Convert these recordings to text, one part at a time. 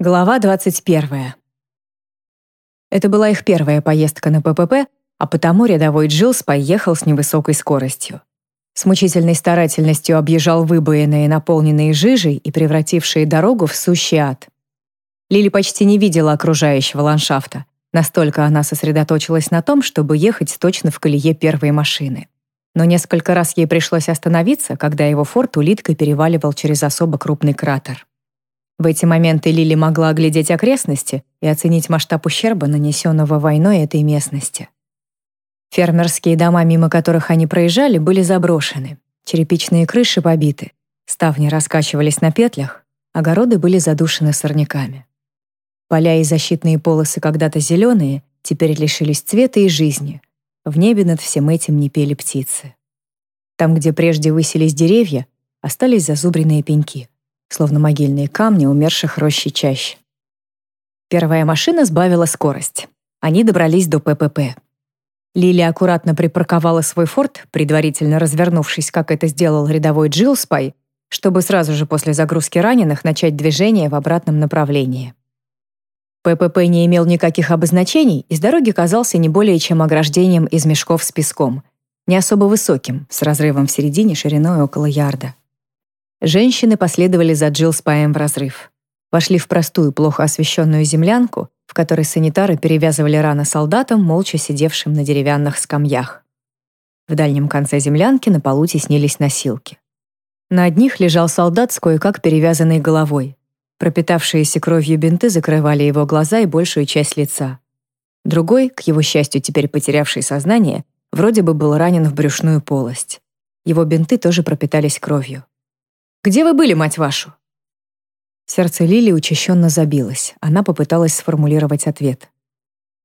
Глава 21. Это была их первая поездка на ППП, а потому рядовой Джилс поехал с невысокой скоростью. С мучительной старательностью объезжал выбоенные, наполненные жижей и превратившие дорогу в сущий ад. Лили почти не видела окружающего ландшафта. Настолько она сосредоточилась на том, чтобы ехать точно в колее первой машины. Но несколько раз ей пришлось остановиться, когда его форт улиткой переваливал через особо крупный кратер. В эти моменты Лили могла оглядеть окрестности и оценить масштаб ущерба, нанесенного войной этой местности. Фермерские дома, мимо которых они проезжали, были заброшены, черепичные крыши побиты, ставни раскачивались на петлях, огороды были задушены сорняками. Поля и защитные полосы, когда-то зеленые, теперь лишились цвета и жизни. В небе над всем этим не пели птицы. Там, где прежде высились деревья, остались зазубренные пеньки — словно могильные камни умерших рощи чаще. Первая машина сбавила скорость. Они добрались до ППП. Лили аккуратно припарковала свой форт, предварительно развернувшись, как это сделал рядовой Джилл Спай, чтобы сразу же после загрузки раненых начать движение в обратном направлении. ППП не имел никаких обозначений и с дороги казался не более чем ограждением из мешков с песком, не особо высоким, с разрывом в середине шириной около ярда. Женщины последовали за Джилл Спаем в разрыв. Вошли в простую, плохо освещенную землянку, в которой санитары перевязывали раны солдатам, молча сидевшим на деревянных скамьях. В дальнем конце землянки на полу теснились носилки. На одних лежал солдат с кое-как перевязанной головой. Пропитавшиеся кровью бинты закрывали его глаза и большую часть лица. Другой, к его счастью, теперь потерявший сознание, вроде бы был ранен в брюшную полость. Его бинты тоже пропитались кровью. Где вы были, мать вашу?» Сердце Лили учащенно забилось. Она попыталась сформулировать ответ.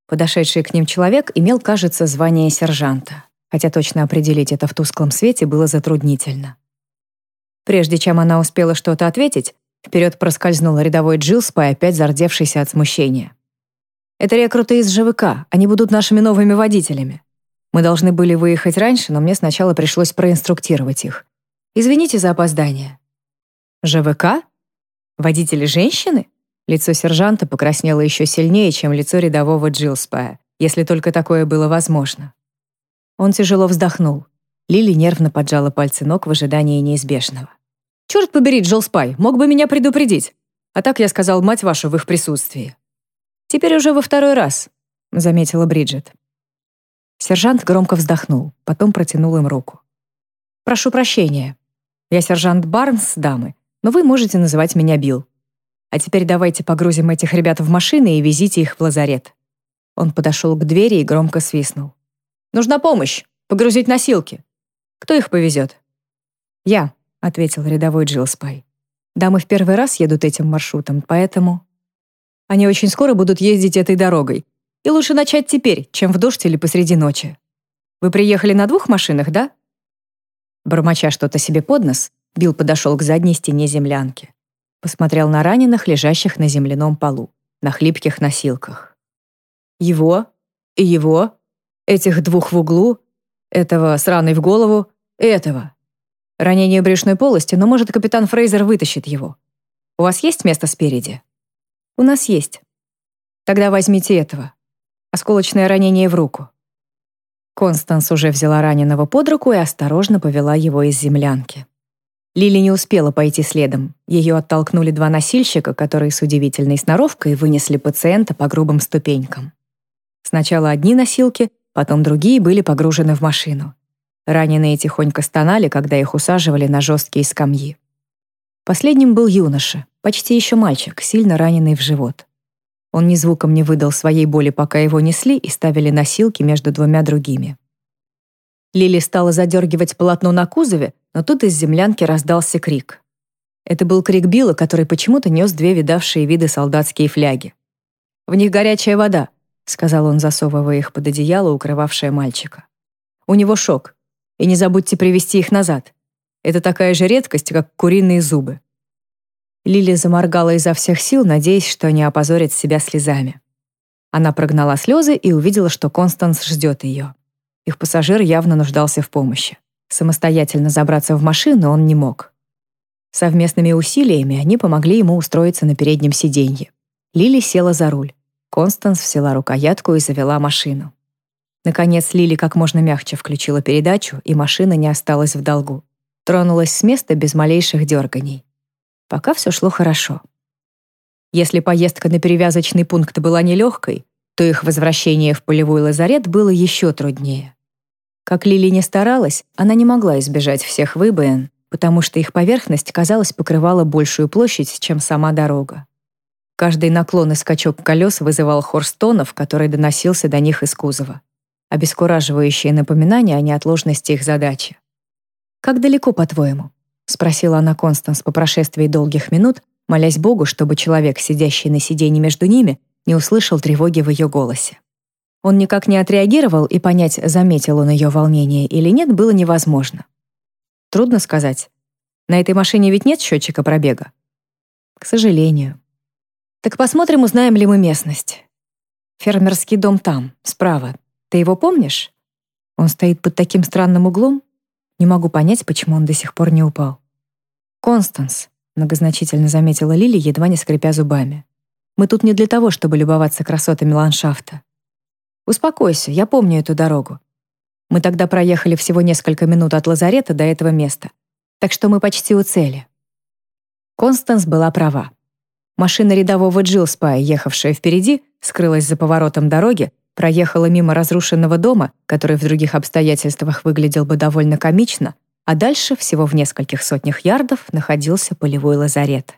Подошедший к ним человек имел, кажется, звание сержанта, хотя точно определить это в тусклом свете было затруднительно. Прежде чем она успела что-то ответить, вперед проскользнул рядовой Джилспай, опять зардевшийся от смущения. «Это рекруты из ЖВК, они будут нашими новыми водителями. Мы должны были выехать раньше, но мне сначала пришлось проинструктировать их. Извините за опоздание. ЖВК? Водители женщины? Лицо сержанта покраснело еще сильнее, чем лицо рядового Джилспая, если только такое было возможно. Он тяжело вздохнул. Лили нервно поджала пальцы ног в ожидании неизбежного. «Черт побери, Джилспай, мог бы меня предупредить. А так я сказал мать вашу в их присутствии». «Теперь уже во второй раз», — заметила Бриджит. Сержант громко вздохнул, потом протянул им руку. «Прошу прощения. Я сержант Барнс, дамы, но вы можете называть меня Билл. А теперь давайте погрузим этих ребят в машины и везите их в лазарет». Он подошел к двери и громко свистнул. «Нужна помощь! Погрузить носилки! Кто их повезет?» «Я», — ответил рядовой Джилл Спай. «Дамы в первый раз едут этим маршрутом, поэтому...» «Они очень скоро будут ездить этой дорогой, и лучше начать теперь, чем в дождь или посреди ночи. Вы приехали на двух машинах, да?» Бормоча что-то себе под нос, Билл подошел к задней стене землянки. Посмотрел на раненых, лежащих на земляном полу, на хлипких носилках. Его и его, этих двух в углу, этого с раной в голову, этого. Ранение брюшной полости, но, может, капитан Фрейзер вытащит его. У вас есть место спереди? У нас есть. Тогда возьмите этого. Осколочное ранение в руку. Констанс уже взяла раненого под руку и осторожно повела его из землянки. Лили не успела пойти следом. Ее оттолкнули два носильщика, которые с удивительной сноровкой вынесли пациента по грубым ступенькам. Сначала одни носилки, потом другие были погружены в машину. Раненые тихонько стонали, когда их усаживали на жесткие скамьи. Последним был юноша, почти еще мальчик, сильно раненый в живот. Он ни звуком не выдал своей боли, пока его несли и ставили носилки между двумя другими. Лили стала задергивать полотно на кузове, но тут из землянки раздался крик. Это был крик Билла, который почему-то нес две видавшие виды солдатские фляги. «В них горячая вода», — сказал он, засовывая их под одеяло, укрывавшее мальчика. «У него шок. И не забудьте привести их назад. Это такая же редкость, как куриные зубы». Лили заморгала изо всех сил, надеясь, что не опозорит себя слезами. Она прогнала слезы и увидела, что Констанс ждет ее. Их пассажир явно нуждался в помощи. Самостоятельно забраться в машину он не мог. Совместными усилиями они помогли ему устроиться на переднем сиденье. Лили села за руль. Констанс взяла рукоятку и завела машину. Наконец Лили как можно мягче включила передачу, и машина не осталась в долгу. Тронулась с места без малейших дерганий. Пока все шло хорошо. Если поездка на перевязочный пункт была нелегкой, то их возвращение в полевой лазарет было еще труднее. Как Лили не старалась, она не могла избежать всех выбоин, потому что их поверхность, казалось, покрывала большую площадь, чем сама дорога. Каждый наклон и скачок колес вызывал хор стонов, который доносился до них из кузова. Обескураживающее напоминание о неотложности их задачи. «Как далеко, по-твоему?» — спросила она Констанс по прошествии долгих минут, молясь Богу, чтобы человек, сидящий на сиденье между ними, не услышал тревоги в ее голосе. Он никак не отреагировал, и понять, заметил он ее волнение или нет, было невозможно. Трудно сказать. На этой машине ведь нет счетчика пробега? К сожалению. Так посмотрим, узнаем ли мы местность. Фермерский дом там, справа. Ты его помнишь? Он стоит под таким странным углом. Не могу понять, почему он до сих пор не упал. Констанс, многозначительно заметила Лили, едва не скрипя зубами. Мы тут не для того, чтобы любоваться красотами ландшафта. Успокойся, я помню эту дорогу. Мы тогда проехали всего несколько минут от лазарета до этого места. Так что мы почти у цели. Констанс была права. Машина рядового Джилспая, ехавшая впереди, скрылась за поворотом дороги, проехала мимо разрушенного дома, который в других обстоятельствах выглядел бы довольно комично, а дальше, всего в нескольких сотнях ярдов, находился полевой лазарет.